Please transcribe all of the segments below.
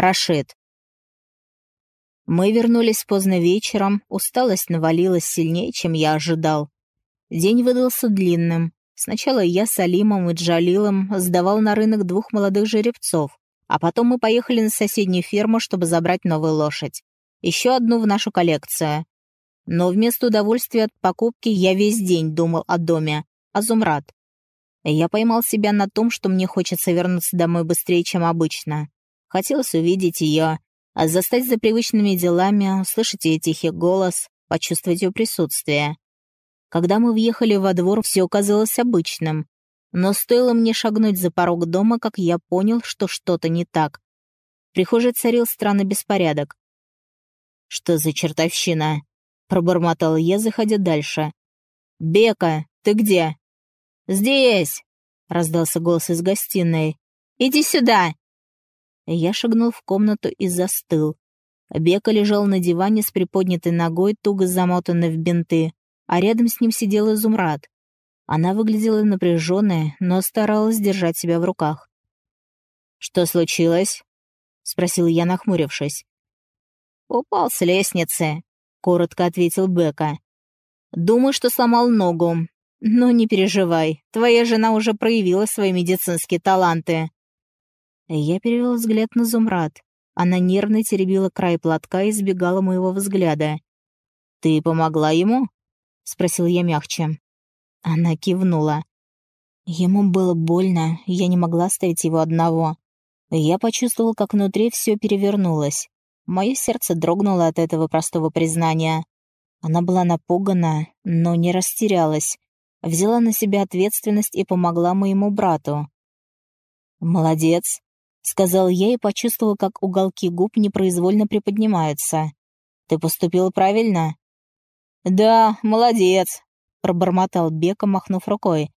Рашид. Мы вернулись поздно вечером, усталость навалилась сильнее, чем я ожидал. День выдался длинным. Сначала я с Алимом и Джалилом сдавал на рынок двух молодых жеребцов, а потом мы поехали на соседнюю ферму, чтобы забрать новую лошадь. Еще одну в нашу коллекцию. Но вместо удовольствия от покупки я весь день думал о доме, о Зумрад. Я поймал себя на том, что мне хочется вернуться домой быстрее, чем обычно. Хотелось увидеть ее, а застать за привычными делами, услышать ее тихий голос, почувствовать ее присутствие. Когда мы въехали во двор, все казалось обычным. Но стоило мне шагнуть за порог дома, как я понял, что что-то не так. В прихожей царил странный беспорядок. «Что за чертовщина?» — пробормотал я, заходя дальше. «Бека, ты где?» «Здесь!» — раздался голос из гостиной. «Иди сюда!» Я шагнул в комнату и застыл. Бека лежал на диване с приподнятой ногой, туго замотанной в бинты, а рядом с ним сидел Изумрад. Она выглядела напряженной, но старалась держать себя в руках. «Что случилось?» — спросил я, нахмурившись. «Упал с лестницы», — коротко ответил Бека. «Думаю, что сломал ногу. Но не переживай, твоя жена уже проявила свои медицинские таланты». Я перевел взгляд на Зумрад. Она нервно теребила край платка и избегала моего взгляда. «Ты помогла ему?» — спросил я мягче. Она кивнула. Ему было больно, я не могла оставить его одного. Я почувствовал, как внутри все перевернулось. Мое сердце дрогнуло от этого простого признания. Она была напугана, но не растерялась. Взяла на себя ответственность и помогла моему брату. «Молодец», сказал я и почувствовал, как уголки губ непроизвольно приподнимаются. «Ты поступил правильно?» «Да, молодец», — пробормотал Бека, махнув рукой.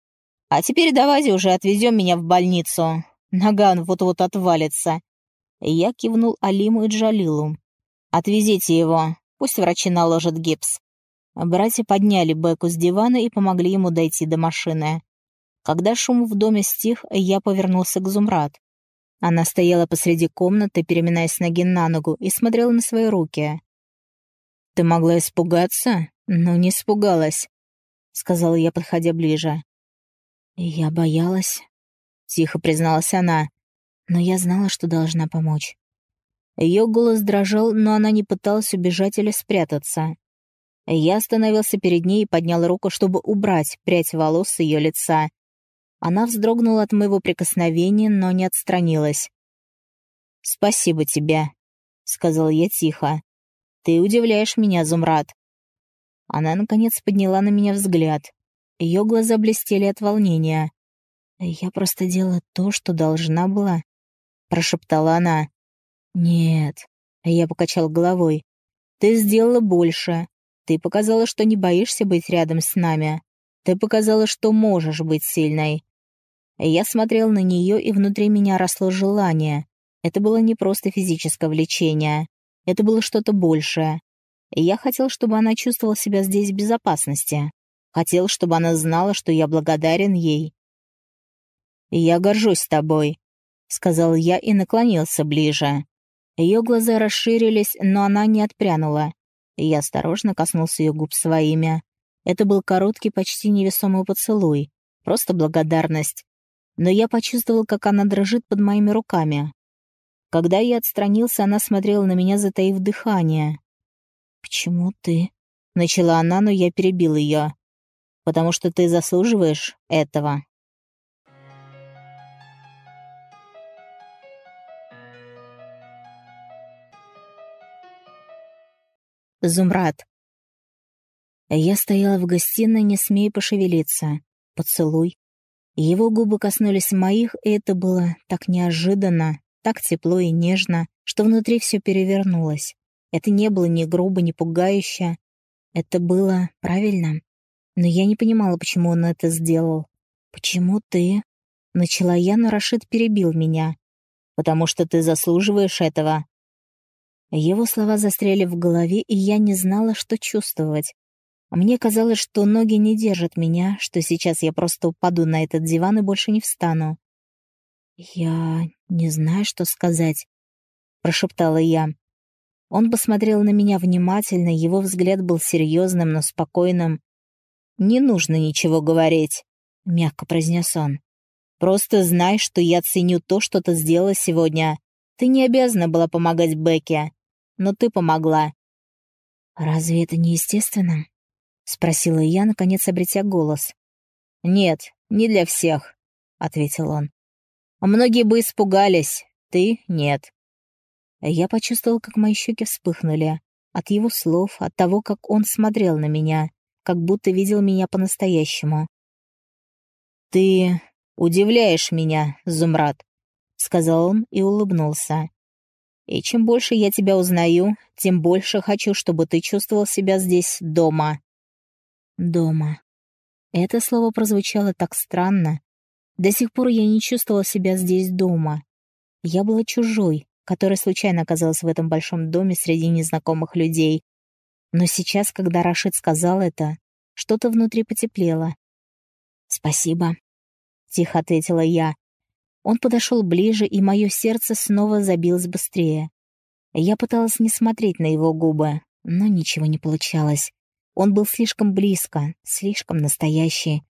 «А теперь давайте уже отвезем меня в больницу. Нога вот-вот отвалится». Я кивнул Алиму и Джалилу. «Отвезите его, пусть врачи наложат гипс». Братья подняли Беку с дивана и помогли ему дойти до машины. Когда шум в доме стих, я повернулся к Зумрад. Она стояла посреди комнаты, переминаясь ноги на ногу, и смотрела на свои руки. «Ты могла испугаться, но не испугалась», — сказала я, подходя ближе. «Я боялась», — тихо призналась она, но я знала, что должна помочь. Ее голос дрожал, но она не пыталась убежать или спрятаться. Я остановился перед ней и поднял руку, чтобы убрать прядь волос с ее лица, она вздрогнула от моего прикосновения, но не отстранилась. «Спасибо тебе», — сказал я тихо. «Ты удивляешь меня, Зумрад». Она, наконец, подняла на меня взгляд. Ее глаза блестели от волнения. «Я просто делала то, что должна была», — прошептала она. «Нет», — я покачал головой. «Ты сделала больше. Ты показала, что не боишься быть рядом с нами. Ты показала, что можешь быть сильной. Я смотрел на нее, и внутри меня росло желание. Это было не просто физическое влечение. Это было что-то большее. Я хотел, чтобы она чувствовала себя здесь в безопасности. Хотел, чтобы она знала, что я благодарен ей. «Я горжусь тобой», — сказал я и наклонился ближе. Ее глаза расширились, но она не отпрянула. Я осторожно коснулся ее губ своими. Это был короткий, почти невесомый поцелуй. Просто благодарность но я почувствовал, как она дрожит под моими руками. Когда я отстранился, она смотрела на меня, затаив дыхание. «Почему ты?» — начала она, но я перебил ее. «Потому что ты заслуживаешь этого». Зумрад. Я стояла в гостиной, не смея пошевелиться. Поцелуй, его губы коснулись моих, и это было так неожиданно, так тепло и нежно, что внутри все перевернулось. Это не было ни грубо, ни пугающе. Это было правильно. Но я не понимала, почему он это сделал. «Почему ты?» Начала я, но Рашид перебил меня. «Потому что ты заслуживаешь этого». Его слова застряли в голове, и я не знала, что чувствовать. Мне казалось, что ноги не держат меня, что сейчас я просто упаду на этот диван и больше не встану. Я не знаю, что сказать. — прошептала я. Он посмотрел на меня внимательно, его взгляд был серьезным, но спокойным. «Не нужно ничего говорить», — мягко произнес он. «Просто знай, что я ценю то, что ты сделала сегодня. Ты не обязана была помогать Бекке, но ты помогла». «Разве это не естественно?» — спросила я, наконец обретя голос. «Нет, не для всех», — ответил он. «Многие бы испугались, ты — нет. Я почувствовал, как мои щеки вспыхнули. От его слов, от того, как он смотрел на меня, как будто видел меня по-настоящему. «Ты удивляешь меня, Зумрад», — сказал он и улыбнулся. «И чем больше я тебя узнаю, тем больше хочу, чтобы ты чувствовал себя здесь дома». «Дома». Это слово прозвучало так странно. До сих пор я не чувствовала себя здесь дома. Я была чужой, которая случайно оказалась в этом большом доме среди незнакомых людей. Но сейчас, когда Рашид сказал это, что-то внутри потеплело. «Спасибо», — тихо ответила я. Он подошел ближе, и мое сердце снова забилось быстрее. Я пыталась не смотреть на его губы, но ничего не получалось. Он был слишком близко, слишком настоящий.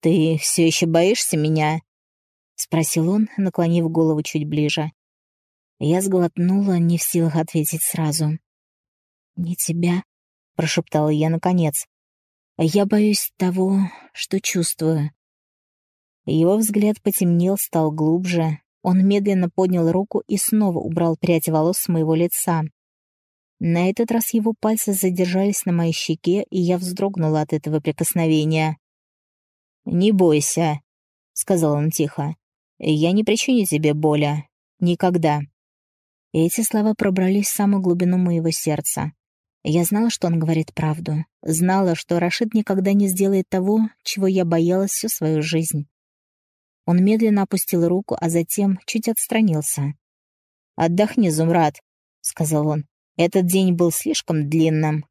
«Ты все еще боишься меня?» — спросил он, наклонив голову чуть ближе. Я сглотнула, не в силах ответить сразу. «Не тебя», — прошептала я наконец. «Я боюсь того, что чувствую». Его взгляд потемнел, стал глубже. Он медленно поднял руку и снова убрал прядь волос с моего лица. На этот раз его пальцы задержались на моей щеке, и я вздрогнула от этого прикосновения. «Не бойся», — сказал он тихо. «Я не причиню тебе боли. Никогда». Эти слова пробрались в самую глубину моего сердца. Я знала, что он говорит правду. Знала, что Рашид никогда не сделает того, чего я боялась всю свою жизнь. Он медленно опустил руку, а затем чуть отстранился. «Отдохни, Зумрад», — сказал он. «Этот день был слишком длинным».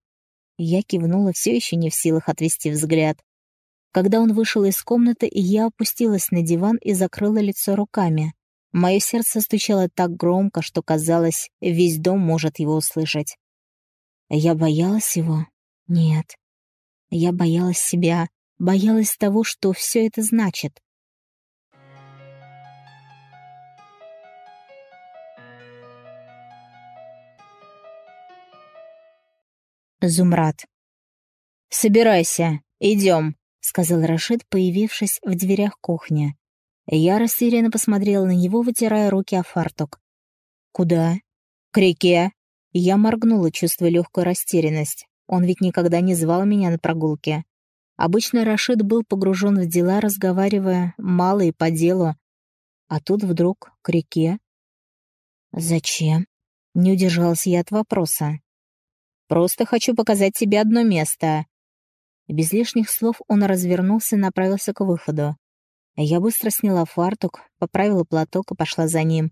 Я кивнула, все еще не в силах отвести взгляд. Когда он вышел из комнаты, я опустилась на диван и закрыла лицо руками. Мое сердце стучало так громко, что казалось, весь дом может его услышать. Я боялась его? Нет. Я боялась себя, боялась того, что все это значит. Зумрад. «Собирайся, идем», — сказал Рашид, появившись в дверях кухни. Я растерянно посмотрела на него, вытирая руки о фартук. «Куда?» «К реке». Я моргнула, чувствуя легкую растерянность. Он ведь никогда не звал меня на прогулки. Обычно Рашид был погружен в дела, разговаривая мало и по делу. А тут вдруг к реке. «Зачем?» Не удержалась я от вопроса. «Просто хочу показать тебе одно место». Без лишних слов он развернулся и направился к выходу. Я быстро сняла фартук, поправила платок и пошла за ним.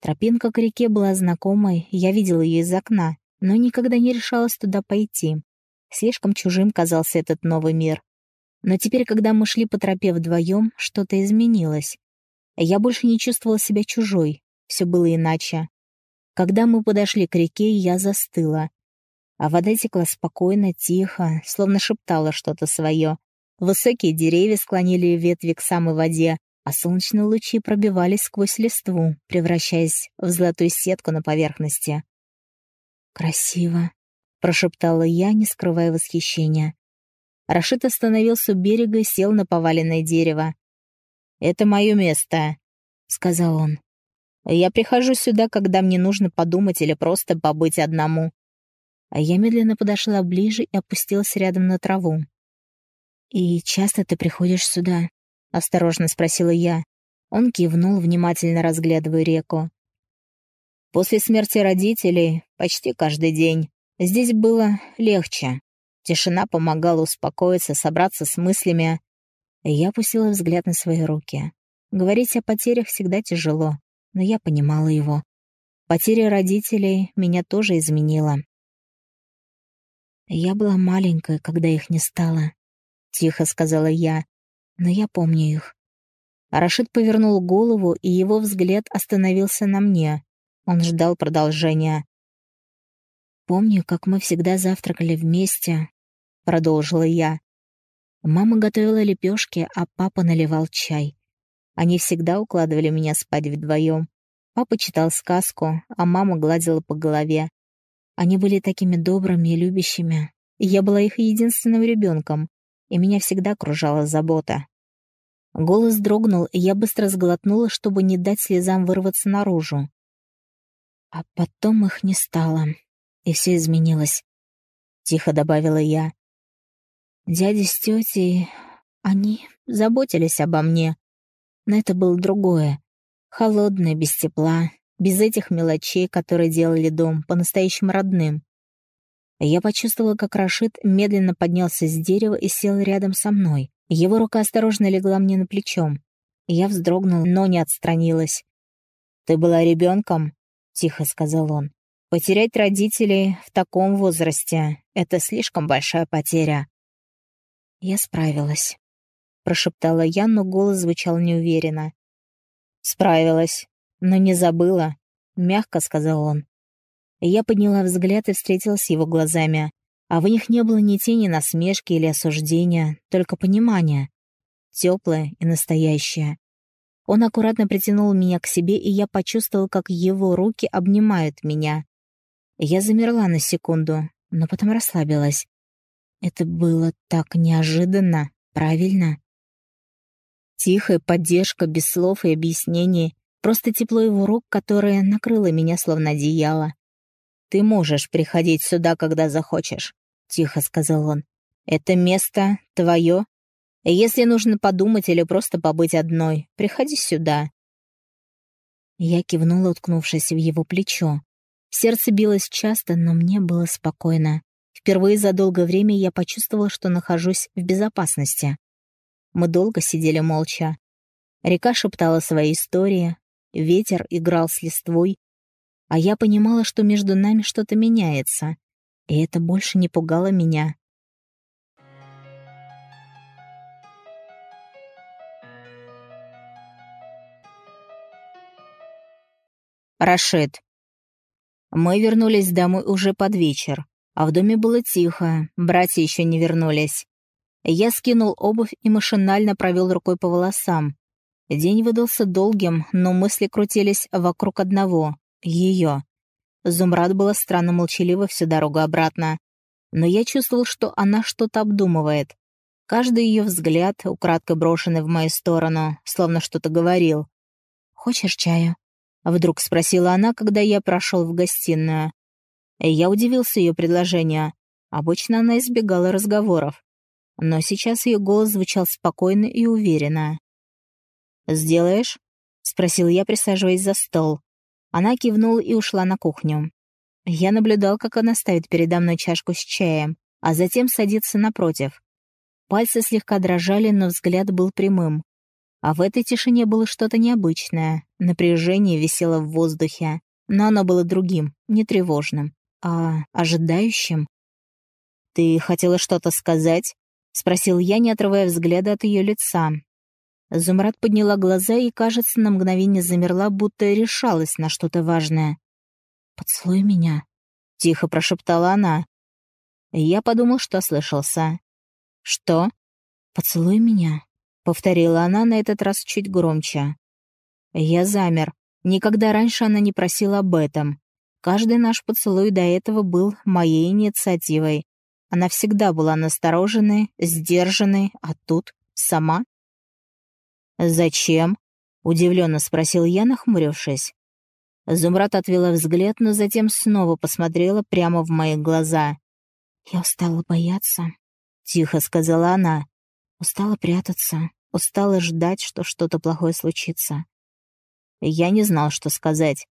Тропинка к реке была знакомой, я видела ее из окна, но никогда не решалась туда пойти. Слишком чужим казался этот новый мир. Но теперь, когда мы шли по тропе вдвоем, что-то изменилось. Я больше не чувствовала себя чужой, все было иначе. Когда мы подошли к реке, я застыла. А вода текла спокойно, тихо, словно шептала что-то свое. Высокие деревья склонили ветви к самой воде, а солнечные лучи пробивались сквозь листву, превращаясь в золотую сетку на поверхности. «Красиво», — прошептала я, не скрывая восхищения. Рашид остановился у берега и сел на поваленное дерево. «Это мое место», — сказал он. «Я прихожу сюда, когда мне нужно подумать или просто побыть одному». А я медленно подошла ближе и опустилась рядом на траву. «И часто ты приходишь сюда?» — осторожно спросила я. Он кивнул, внимательно разглядывая реку. «После смерти родителей почти каждый день. Здесь было легче. Тишина помогала успокоиться, собраться с мыслями. Я опустила взгляд на свои руки. Говорить о потерях всегда тяжело, но я понимала его. Потеря родителей меня тоже изменила. Я была маленькая, когда их не стало. — тихо сказала я. «Но я помню их». Рашид повернул голову, и его взгляд остановился на мне. Он ждал продолжения. «Помню, как мы всегда завтракали вместе», — продолжила я. Мама готовила лепешки, а папа наливал чай. Они всегда укладывали меня спать вдвоем. Папа читал сказку, а мама гладила по голове. Они были такими добрыми и любящими. Я была их единственным ребенком, и меня всегда окружала забота. Голос дрогнул, и я быстро сглотнула, чтобы не дать слезам вырваться наружу. А потом их не стало, и все изменилось. Тихо добавила я. Дядя с тетей, они заботились обо мне. Но это было другое. Холодное, без тепла, без этих мелочей, которые делали дом по-настоящему родным. Я почувствовала, как Рашид медленно поднялся с дерева и сел рядом со мной. Его рука осторожно легла мне на плечо. Я вздрогнула, но не отстранилась. «Ты была ребенком?» — тихо сказал он. «Потерять родителей в таком возрасте — это слишком большая потеря». «Я справилась», — прошептала я, но голос звучал неуверенно. «Справилась, но не забыла», — мягко сказал он. Я подняла взгляд и встретилась с его глазами а в них не было ни тени насмешки или осуждения, только понимание. Теплое и настоящее. Он аккуратно притянул меня к себе, и я почувствовал, как его руки обнимают меня. Я замерла на секунду, но потом расслабилась. Это было так неожиданно, правильно? Тихая поддержка, без слов и объяснений, просто тепло его рук, которое накрыло меня словно одеяло. «Ты можешь приходить сюда, когда захочешь», — тихо сказал он. «Это место твое. Если нужно подумать или просто побыть одной, приходи сюда». Я кивнула, уткнувшись в его плечо. Сердце билось часто, но мне было спокойно. Впервые за долгое время я почувствовала, что нахожусь в безопасности. Мы долго сидели молча. Река шептала свои истории, ветер играл с листвой, а я понимала, что между нами что-то меняется, и это больше не пугало меня. Рашид. Мы вернулись домой уже под вечер, а в доме было тихо, братья еще не вернулись. Я скинул обувь и машинально провел рукой по волосам. День выдался долгим, но мысли крутились вокруг одного ее. Зумрад была странно молчалива всю дорогу обратно. Но я чувствовал, что она что-то обдумывает. Каждый ее взгляд, украдкой брошенный в мою сторону, словно что-то говорил. «Хочешь чаю?» — вдруг спросила она, когда я прошел в гостиную. Я удивился ее предложению. Обычно она избегала разговоров. Но сейчас ее голос звучал спокойно и уверенно. «Сделаешь?» — спросил я, присаживаясь за стол. Она кивнула и ушла на кухню. Я наблюдал, как она ставит передо мной чашку с чаем, а затем садится напротив. Пальцы слегка дрожали, но взгляд был прямым. А в этой тишине было что-то необычное. Напряжение висело в воздухе. Но оно было другим, не тревожным, а ожидающим. «Ты хотела что-то сказать?» — спросил я, не отрывая взгляда от ее лица. Зумрад подняла глаза и, кажется, на мгновение замерла, будто решалась на что-то важное. «Поцелуй меня», — тихо прошептала она. Я подумал, что слышался. «Что?» «Поцелуй меня», — повторила она на этот раз чуть громче. Я замер. Никогда раньше она не просила об этом. Каждый наш поцелуй до этого был моей инициативой. Она всегда была настороженной, сдержанной, а тут сама «Зачем?» — удивленно спросил я, нахмурившись. Зумрат отвела взгляд, но затем снова посмотрела прямо в мои глаза. «Я устала бояться», — тихо сказала она. «Устала прятаться, устала ждать, что что-то плохое случится». Я не знал, что сказать.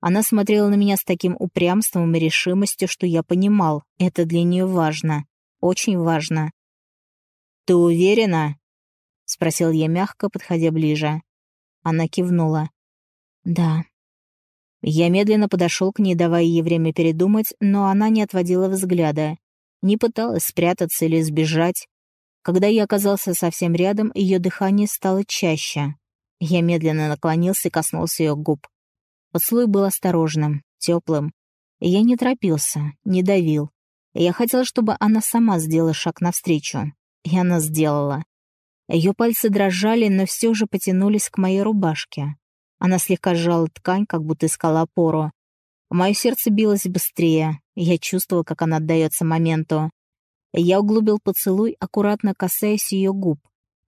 Она смотрела на меня с таким упрямством и решимостью, что я понимал, это для нее важно, очень важно. «Ты уверена?» — спросил я мягко, подходя ближе. Она кивнула. «Да». Я медленно подошел к ней, давая ей время передумать, но она не отводила взгляда. Не пыталась спрятаться или сбежать. Когда я оказался совсем рядом, ее дыхание стало чаще. Я медленно наклонился и коснулся ее губ. Поцелуй был осторожным, теплым. Я не торопился, не давил. Я хотел, чтобы она сама сделала шаг навстречу. И она сделала. Ее пальцы дрожали, но все же потянулись к моей рубашке. Она слегка сжала ткань, как будто искала опору. Мое сердце билось быстрее, я чувствовал, как она отдается моменту. Я углубил поцелуй, аккуратно касаясь ее губ.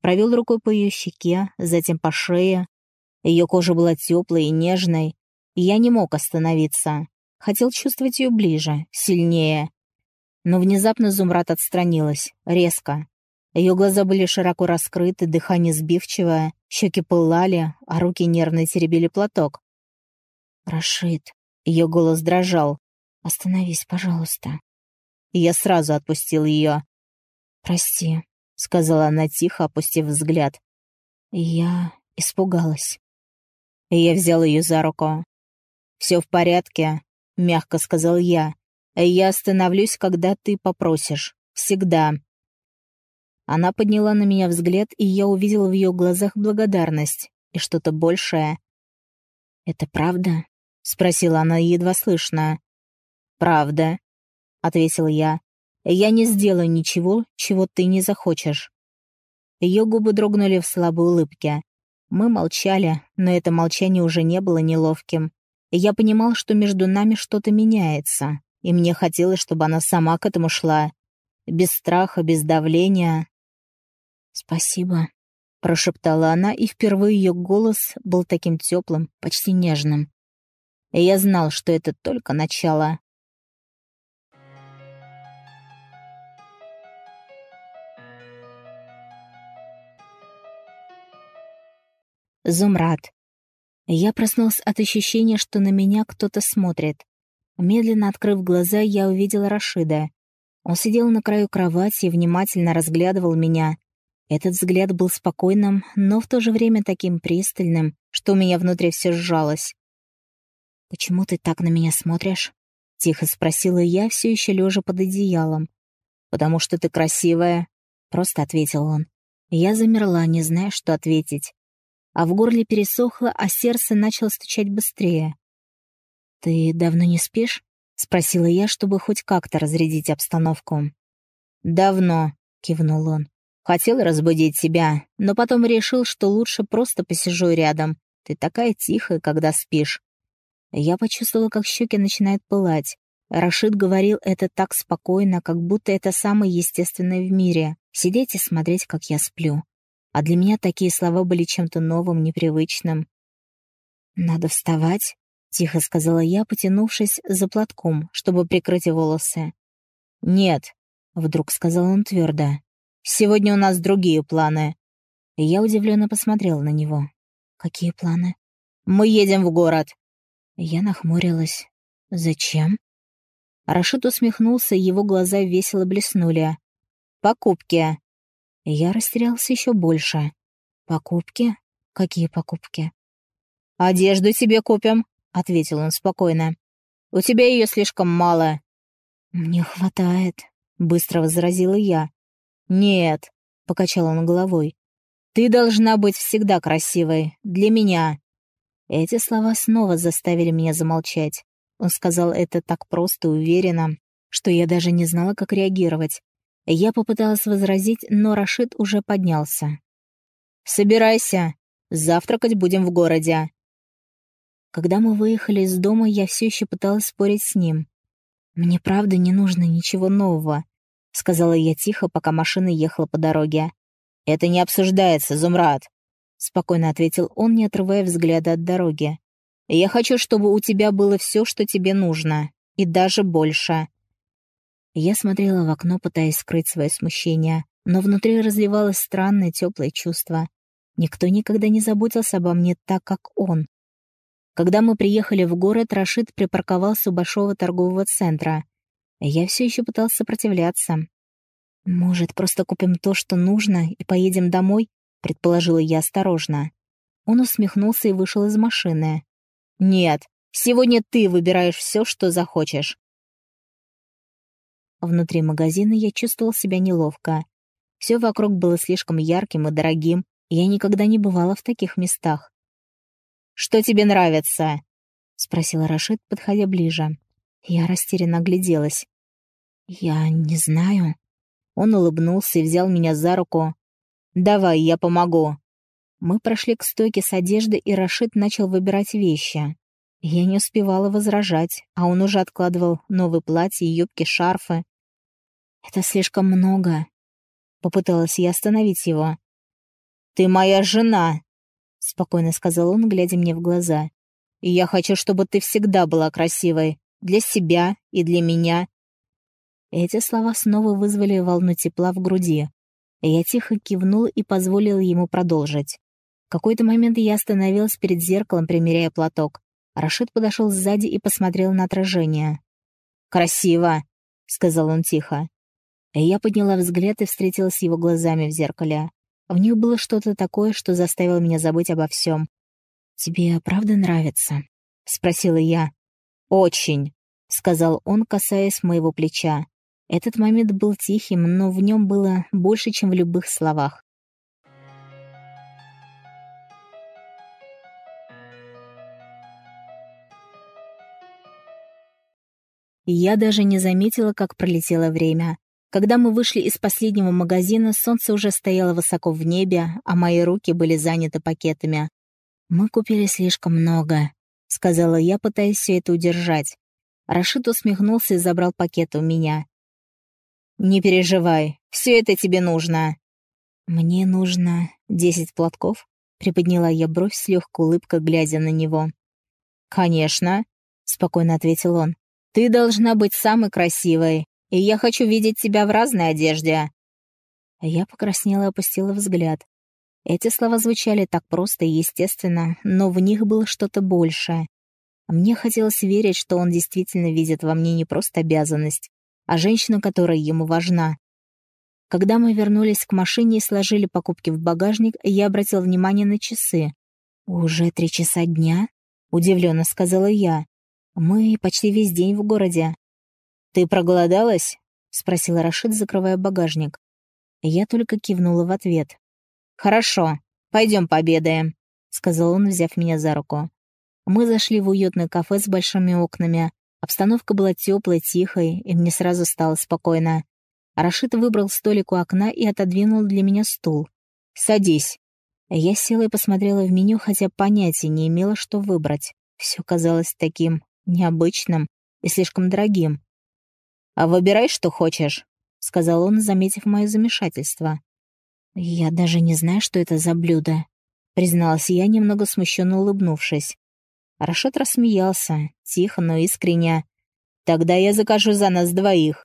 Провел рукой по ее щеке, затем по шее. Ее кожа была теплой и нежной, я не мог остановиться. Хотел чувствовать ее ближе, сильнее. Но внезапно Зумрат отстранилась, резко. Ее глаза были широко раскрыты, дыхание сбивчивое, щеки пылали, а руки нервно теребили платок. «Рашид», — ее голос дрожал, — «остановись, пожалуйста». И я сразу отпустил ее. «Прости», — сказала она тихо, опустив взгляд. Я испугалась. И я взял ее за руку. «Все в порядке», — мягко сказал я. «Я остановлюсь, когда ты попросишь. Всегда». Она подняла на меня взгляд, и я увидела в ее глазах благодарность и что-то большее. «Это правда?» — спросила она едва слышно. «Правда», — ответил я. «Я не сделаю ничего, чего ты не захочешь». Ее губы дрогнули в слабой улыбке. Мы молчали, но это молчание уже не было неловким. Я понимал, что между нами что-то меняется, и мне хотелось, чтобы она сама к этому шла. Без страха, без давления, «Спасибо», — прошептала она, и впервые ее голос был таким теплым, почти нежным. И я знал, что это только начало. Зумрад. Я проснулся от ощущения, что на меня кто-то смотрит. Медленно открыв глаза, я увидела Рашида. Он сидел на краю кровати и внимательно разглядывал меня, этот взгляд был спокойным, но в то же время таким пристальным, что у меня внутри все сжалось. «Почему ты так на меня смотришь?» — тихо спросила я, все еще лежа под одеялом. «Потому что ты красивая», — просто ответил он. Я замерла, не зная, что ответить. А в горле пересохло, а сердце начало стучать быстрее. «Ты давно не спишь?» — спросила я, чтобы хоть как-то разрядить обстановку. «Давно», — кивнул он. Хотел разбудить тебя, но потом решил, что лучше просто посижу рядом. Ты такая тихая, когда спишь. Я почувствовала, как щеки начинают пылать. Рашид говорил это так спокойно, как будто это самое естественное в мире. Сидеть и смотреть, как я сплю. А для меня такие слова были чем-то новым, непривычным. «Надо вставать», — тихо сказала я, потянувшись за платком, чтобы прикрыть волосы. «Нет», — вдруг сказал он твердо. Сегодня у нас другие планы». Я удивленно посмотрела на него. «Какие планы?» «Мы едем в город». Я нахмурилась. «Зачем?» Рашид усмехнулся, его глаза весело блеснули. «Покупки». Я растерялся еще больше. «Покупки? Какие покупки?» «Одежду тебе купим», — ответил он спокойно. «У тебя ее слишком мало». «Мне хватает», — быстро возразила я. «Нет», — покачал он головой. «Ты должна быть всегда красивой. Для меня». Эти слова снова заставили меня замолчать. Он сказал это так просто и уверенно, что я даже не знала, как реагировать. Я попыталась возразить, но Рашид уже поднялся. «Собирайся. Завтракать будем в городе». Когда мы выехали из дома, я все еще пыталась спорить с ним. Мне правда не нужно ничего нового. — сказала я тихо, пока машина ехала по дороге. «Это не обсуждается, Зумрад», — спокойно ответил он, не отрывая взгляда от дороги. «Я хочу, чтобы у тебя было все, что тебе нужно, и даже больше». Я смотрела в окно, пытаясь скрыть свое смущение, но внутри разливалось странное теплое чувство. Никто никогда не заботился обо мне так, как он. Когда мы приехали в город, Рашид припарковался у большого торгового центра. Я все еще пытался сопротивляться. «Может, просто купим то, что нужно, и поедем домой?» — предположила я осторожно. Он усмехнулся и вышел из машины. «Нет, сегодня ты выбираешь все, что захочешь». Внутри магазина я чувствовал себя неловко. Все вокруг было слишком ярким и дорогим, и я никогда не бывала в таких местах. «Что тебе нравится?» спросила Рашид, подходя ближе. Я растерянно огляделась. «Я не знаю». Он улыбнулся и взял меня за руку. «Давай, я помогу». Мы прошли к стойке с одеждой, и Рашид начал выбирать вещи. Я не успевала возражать, а он уже откладывал новые платья, юбки, шарфы. «Это слишком много», — попыталась я остановить его. «Ты моя жена», — спокойно сказал он, глядя мне в глаза. «И я хочу, чтобы ты всегда была красивой. Для себя и для меня». Эти слова снова вызвали волну тепла в груди. Я тихо кивнула и позволила ему продолжить. В какой-то момент я остановилась перед зеркалом, примеряя платок. Рашид подошел сзади и посмотрел на отражение. «Красиво!» — сказал он тихо. Я подняла взгляд и встретилась с его глазами в зеркале. В них было что-то такое, что заставило меня забыть обо всем. «Тебе правда нравится?» — спросила я. «Очень», — сказал он, касаясь моего плеча. Этот момент был тихим, но в нем было больше, чем в любых словах. Я даже не заметила, как пролетело время. Когда мы вышли из последнего магазина, солнце уже стояло высоко в небе, а мои руки были заняты пакетами. «Мы купили слишком много», — сказала я, пытаясь все это удержать. Рашид усмехнулся и забрал пакет у меня. «Не переживай, все это тебе нужно». «Мне нужно десять платков?» — приподняла я бровь с легкой улыбкой, глядя на него. «Конечно», — спокойно ответил он. Ты должна быть самой красивой, и я хочу видеть тебя в разной одежде». Я покраснела и опустила взгляд. Эти слова звучали так просто и естественно, но в них было что-то большее. Мне хотелось верить, что он действительно видит во мне не просто обязанность, а женщину, которая ему важна. Когда мы вернулись к машине и сложили покупки в багажник, я обратил внимание на часы. «Уже три часа дня?» — удивленно сказала я. Мы почти весь день в городе. Ты проголодалась? спросил Рашид, закрывая багажник. Я только кивнула в ответ. Хорошо, пойдем пообедаем, сказал он, взяв меня за руку. Мы зашли в уютное кафе с большими окнами. Обстановка была теплой, тихой, и мне сразу стало спокойно. Рашид выбрал столик у окна и отодвинул для меня стул. «Садись». Я села и посмотрела в меню, хотя понятия не имела, что выбрать. Все казалось таким необычным и слишком дорогим. «А выбирай, что хочешь», — сказал он, заметив мое замешательство. «Я даже не знаю, что это за блюдо», — призналась я, немного смущенно улыбнувшись. Рашид рассмеялся, тихо, но искренне. «Тогда я закажу за нас двоих».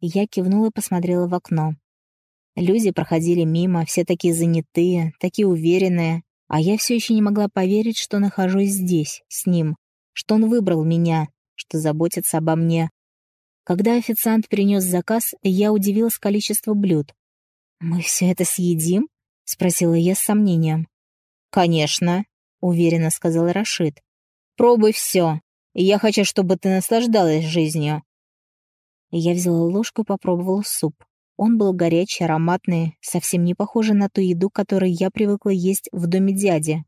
Я кивнула и посмотрела в окно. Люди проходили мимо, все такие занятые, такие уверенные, а я все еще не могла поверить, что нахожусь здесь, с ним что он выбрал меня, что заботится обо мне. Когда официант принес заказ, я удивилась количеству блюд. «Мы все это съедим?» — спросила я с сомнением. «Конечно», — уверенно сказал Рашид. «Пробуй все. Я хочу, чтобы ты наслаждалась жизнью». Я взяла ложку и попробовала суп. Он был горячий, ароматный, совсем не похожий на ту еду, которую я привыкла есть в доме дяди.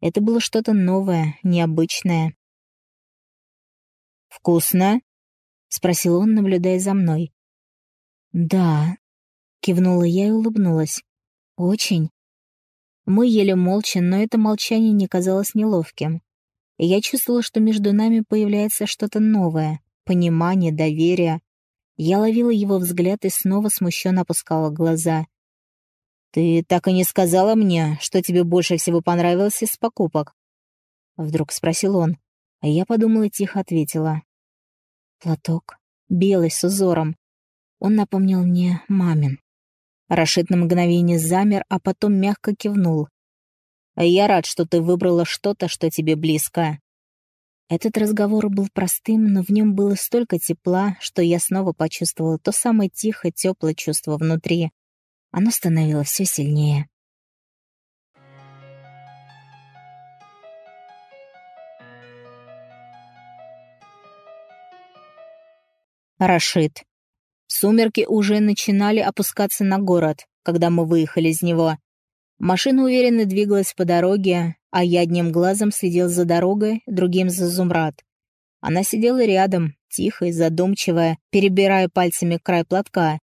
Это было что-то новое, необычное. «Вкусно?» — спросил он, наблюдая за мной. «Да», — кивнула я и улыбнулась. «Очень». Мы ели молча, но это молчание не казалось неловким. Я чувствовала, что между нами появляется что-то новое, понимание, доверие. Я ловила его взгляд и снова смущенно опускала глаза. «Ты так и не сказала мне, что тебе больше всего понравилось из покупок?» Вдруг спросил он, а я подумала и тихо ответила. «Платок, белый, с узором. Он напомнил мне мамин». Рашид на мгновение замер, а потом мягко кивнул. «Я рад, что ты выбрала что-то, что тебе близко». Этот разговор был простым, но в нем было столько тепла, что я снова почувствовала то самое тихое, теплое чувство внутри, оно становилось все сильнее. Рашид. Сумерки уже начинали опускаться на город, когда мы выехали из него. Машина уверенно двигалась по дороге, а я одним глазом следил за дорогой, другим за Зумрад. Она сидела рядом, тихая задумчивая, перебирая пальцами край платка.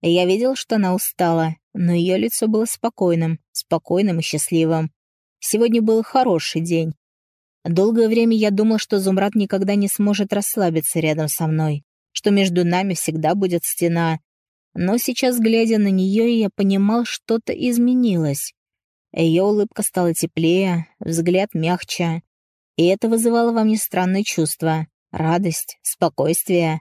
Я видел, что она устала, но ее лицо было спокойным, спокойным и счастливым. Сегодня был хороший день. Долгое время я думал, что Зумрад никогда не сможет расслабиться рядом со мной, что между нами всегда будет стена. Но сейчас, глядя на нее, я понимал, что-то изменилось. Ее улыбка стала теплее, взгляд мягче. И это вызывало во мне странные чувства. Радость, спокойствие.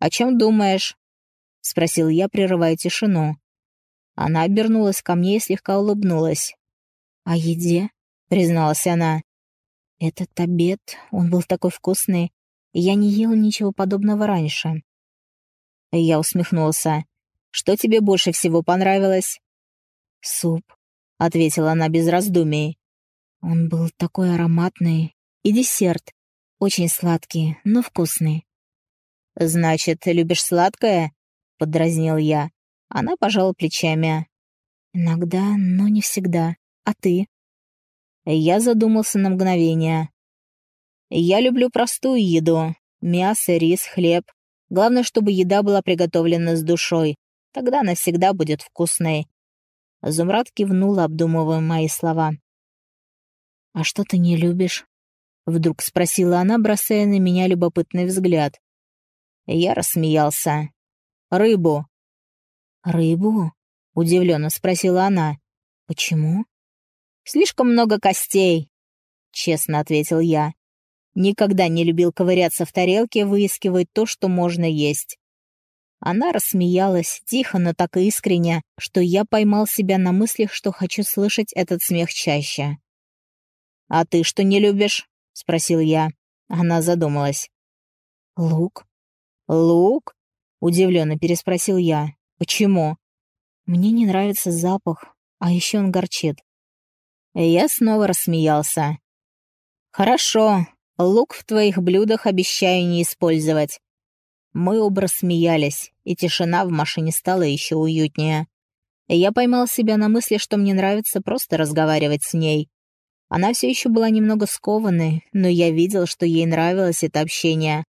«О чем думаешь?» — спросил я, прерывая тишину. Она обернулась ко мне и слегка улыбнулась. «О еде?» — призналась она. «Этот обед, он был такой вкусный. Я не ела ничего подобного раньше». Я усмехнулся. «Что тебе больше всего понравилось?» «Суп», — ответила она без раздумий. «Он был такой ароматный. И десерт. Очень сладкий, но вкусный». «Значит, любишь сладкое?» — подразнил я. Она пожала плечами. «Иногда, но не всегда. А ты?» Я задумался на мгновение. «Я люблю простую еду. Мясо, рис, хлеб. Главное, чтобы еда была приготовлена с душой. Тогда она всегда будет вкусной». Зумрад кивнула, обдумывая мои слова. «А что ты не любишь?» Вдруг спросила она, бросая на меня любопытный взгляд. Я рассмеялся. «Рыбу». «Рыбу?» — удивленно спросила она. «Почему?» «Слишком много костей», — честно ответил я. Никогда не любил ковыряться в тарелке, выискивать то, что можно есть. Она рассмеялась, тихо, но так искренне, что я поймал себя на мыслях, что хочу слышать этот смех чаще. «А ты что не любишь?» — спросил я. Она задумалась. «Лук?» «Лук?» — удивленно переспросил я. «Почему?» «Мне не нравится запах, а еще он горчит». Я снова рассмеялся. «Хорошо, лук в твоих блюдах обещаю не использовать». Мы оба рассмеялись, и тишина в машине стала еще уютнее. Я поймал себя на мысли, что мне нравится просто разговаривать с ней. Она все еще была немного скованной, но я видел, что ей нравилось это общение.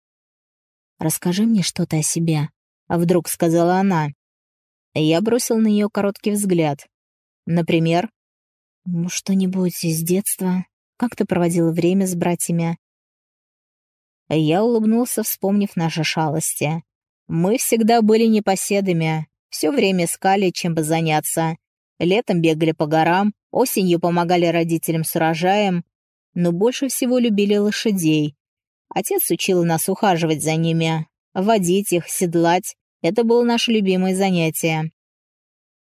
«Расскажи мне что-то о себе», — вдруг сказала она. Я бросил на нее короткий взгляд. «Например?» «Что-нибудь из детства? Как ты проводила время с братьями?» Я улыбнулся, вспомнив наши шалости. Мы всегда были непоседами, все время искали, чем бы заняться. Летом бегали по горам, осенью помогали родителям с урожаем, но больше всего любили лошадей. Отец учил нас ухаживать за ними, водить их, седлать. Это было наше любимое занятие.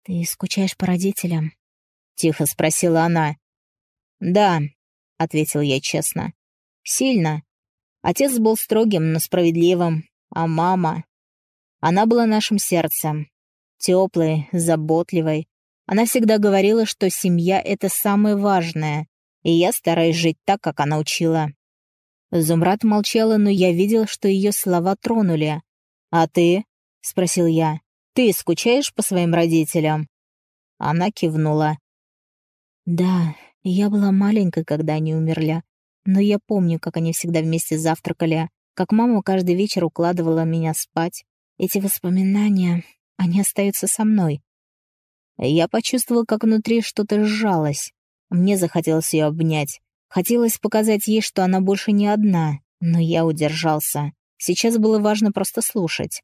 «Ты скучаешь по родителям?» — тихо спросила она. «Да», — ответил я честно. «Сильно. Отец был строгим, но справедливым, а мама... Она была нашим сердцем. Теплой, заботливой, она всегда говорила, что семья — это самое важное, и я стараюсь жить так, как она учила. Зумрад молчала, но я видел, что ее слова тронули. «А ты?» — спросил я. «Ты скучаешь по своим родителям?» Она кивнула. «Да, я была маленькой, когда они умерли. Но я помню, как они всегда вместе завтракали, как мама каждый вечер укладывала меня спать. Эти воспоминания, они остаются со мной. Я почувствовал, как внутри что-то сжалось. Мне захотелось ее обнять. Хотелось показать ей, что она больше не одна, но я удержался. Сейчас было важно просто слушать.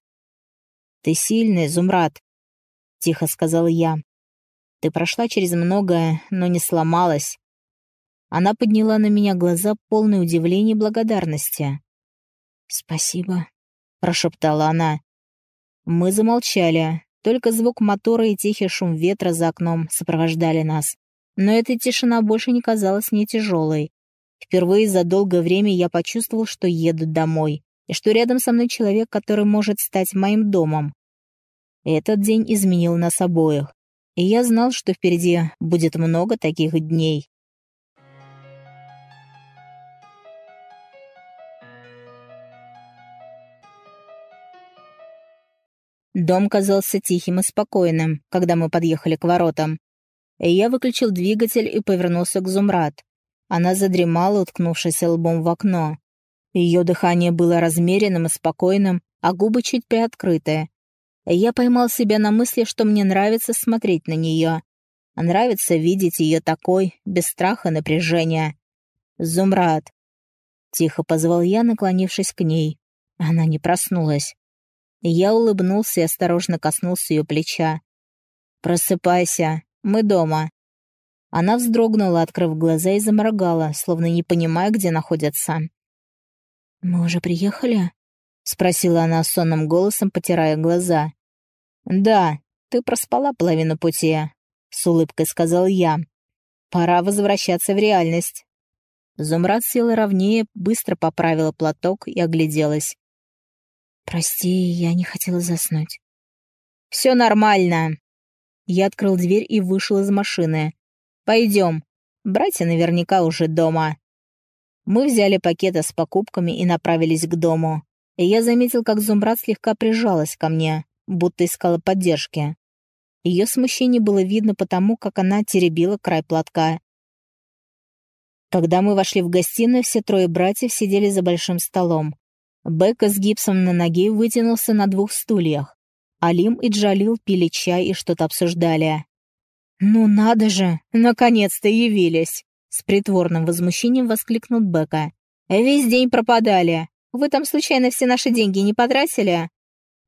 «Ты сильный, Зумрад», — тихо сказал я. «Ты прошла через многое, но не сломалась». Она подняла на меня глаза, полные удивления и благодарности. «Спасибо», — прошептала она. Мы замолчали. Только звук мотора и тихий шум ветра за окном сопровождали нас. Но эта тишина больше не казалась мне тяжелой. Впервые за долгое время я почувствовал, что еду домой, и что рядом со мной человек, который может стать моим домом. Этот день изменил нас обоих, и я знал, что впереди будет много таких дней. Дом казался тихим и спокойным, когда мы подъехали к воротам. Я выключил двигатель и повернулся к Зумрад. Она задремала, уткнувшись лбом в окно. Ее дыхание было размеренным и спокойным, а губы чуть приоткрытые. Я поймал себя на мысли, что мне нравится смотреть на нее. Нравится видеть ее такой, без страха и напряжения. «Зумрад!» Тихо позвал я, наклонившись к ней. Она не проснулась. Я улыбнулся и осторожно коснулся ее плеча. «Просыпайся, мы дома». Она вздрогнула, открыв глаза, и заморгала, словно не понимая, где находится. «Мы уже приехали?» — спросила она сонным голосом, потирая глаза. «Да, ты проспала половину пути», — с улыбкой сказал я. «Пора возвращаться в реальность». Зумрад села ровнее, быстро поправила платок и огляделась. «Прости, я не хотела заснуть». «Все нормально». Я открыл дверь и вышел из машины. «Пойдем. Братья наверняка уже дома». Мы взяли пакеты с покупками и направились к дому. И я заметил, как Зумрад слегка прижалась ко мне, будто искала поддержки. Ее смущение было видно потому, как она теребила край платка. Когда мы вошли в гостиную, все трое братьев сидели за большим столом. Бека с гипсом на ноге вытянулся на двух стульях. Алим и Джалил пили чай и что-то обсуждали. «Ну надо же! Наконец-то явились!» С притворным возмущением воскликнул Бека. «Весь день пропадали. Вы там случайно все наши деньги не потратили?»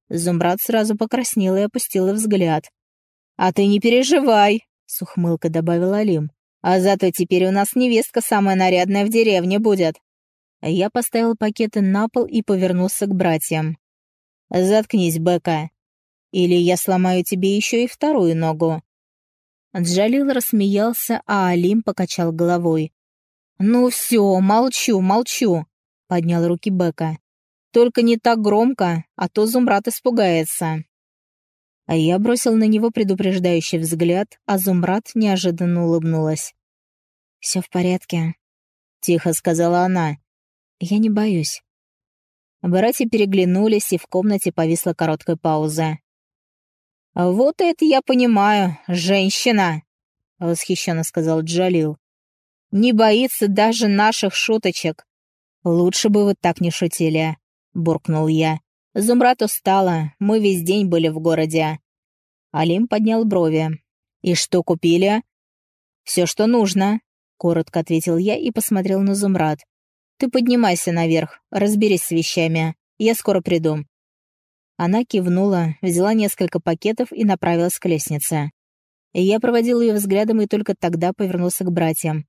Зумрад сразу покраснела и опустила взгляд. «А ты не переживай», — с ухмылкой добавил Алим. «А зато теперь у нас невестка самая нарядная в деревне будет». Я поставил пакеты на пол и повернулся к братьям. «Заткнись, Бека. Или я сломаю тебе еще и вторую ногу. Джалил рассмеялся, а Алим покачал головой. «Ну все, молчу, молчу», — поднял руки Бека. «Только не так громко, а то Зумрат испугается». А я бросил на него предупреждающий взгляд, а Зумрат неожиданно улыбнулась. «Все в порядке», — тихо сказала она. «Я не боюсь». Братья переглянулись, и в комнате повисла короткая пауза. «Вот это я понимаю, женщина!» — восхищенно сказал Джалил. «Не боится даже наших шуточек. Лучше бы вы так не шутили», — буркнул я. «Зумрат устала, мы весь день были в городе». Алим поднял брови. «И что купили?» «Все, что нужно», — коротко ответил я и посмотрел на Зумрат. «Ты поднимайся наверх, разберись с вещами. Я скоро приду». Она кивнула, взяла несколько пакетов и направилась к лестнице. Я проводил ее взглядом и только тогда повернулся к братьям.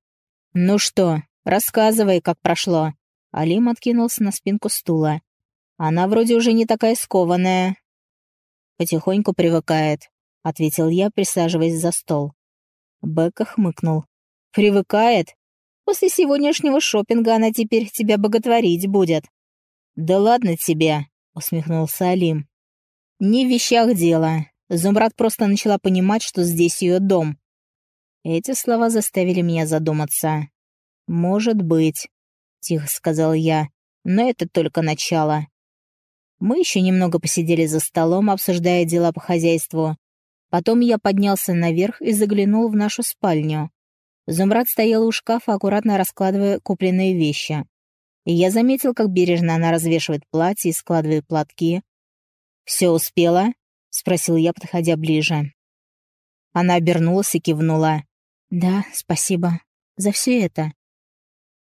«Ну что, рассказывай, как прошло». Алим откинулся на спинку стула. «Она вроде уже не такая скованная». «Потихоньку привыкает», — ответил я, присаживаясь за стол. Бека хмыкнул. «Привыкает? После сегодняшнего шопинга она теперь тебя боготворить будет». «Да ладно тебе», — усмехнулся Алим. «Не в вещах дело. Зумрад просто начала понимать, что здесь ее дом». Эти слова заставили меня задуматься. «Может быть», — тихо сказал я, — «но это только начало». Мы еще немного посидели за столом, обсуждая дела по хозяйству. Потом я поднялся наверх и заглянул в нашу спальню. Зумрад стояла у шкафа, аккуратно раскладывая купленные вещи и я заметил, как бережно она развешивает платье и складывает платки. «Все успела?» — спросил я, подходя ближе. Она обернулась и кивнула. «Да, спасибо. За все это».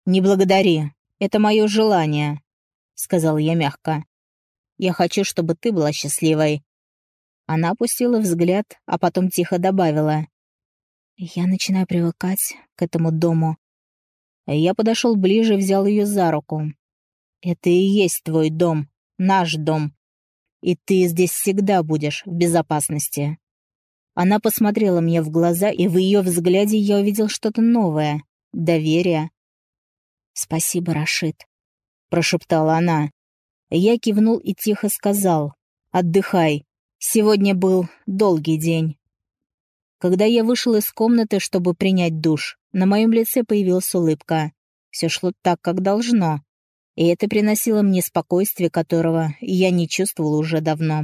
«Не благодари. Это мое желание», — сказал я мягко. «Я хочу, чтобы ты была счастливой». Она опустила взгляд, а потом тихо добавила. «Я начинаю привыкать к этому дому. Я подошел ближе взял ее за руку. «Это и есть твой дом, наш дом. И ты здесь всегда будешь в безопасности». Она посмотрела мне в глаза, и в ее взгляде я увидел что-то новое — доверие. «Спасибо, Рашид», — прошептала она. Я кивнул и тихо сказал. «Отдыхай. Сегодня был долгий день». Когда я вышел из комнаты, чтобы принять душ, на моем лице появилась улыбка. Все шло так, как должно. И это приносило мне спокойствие, которого я не чувствовал уже давно.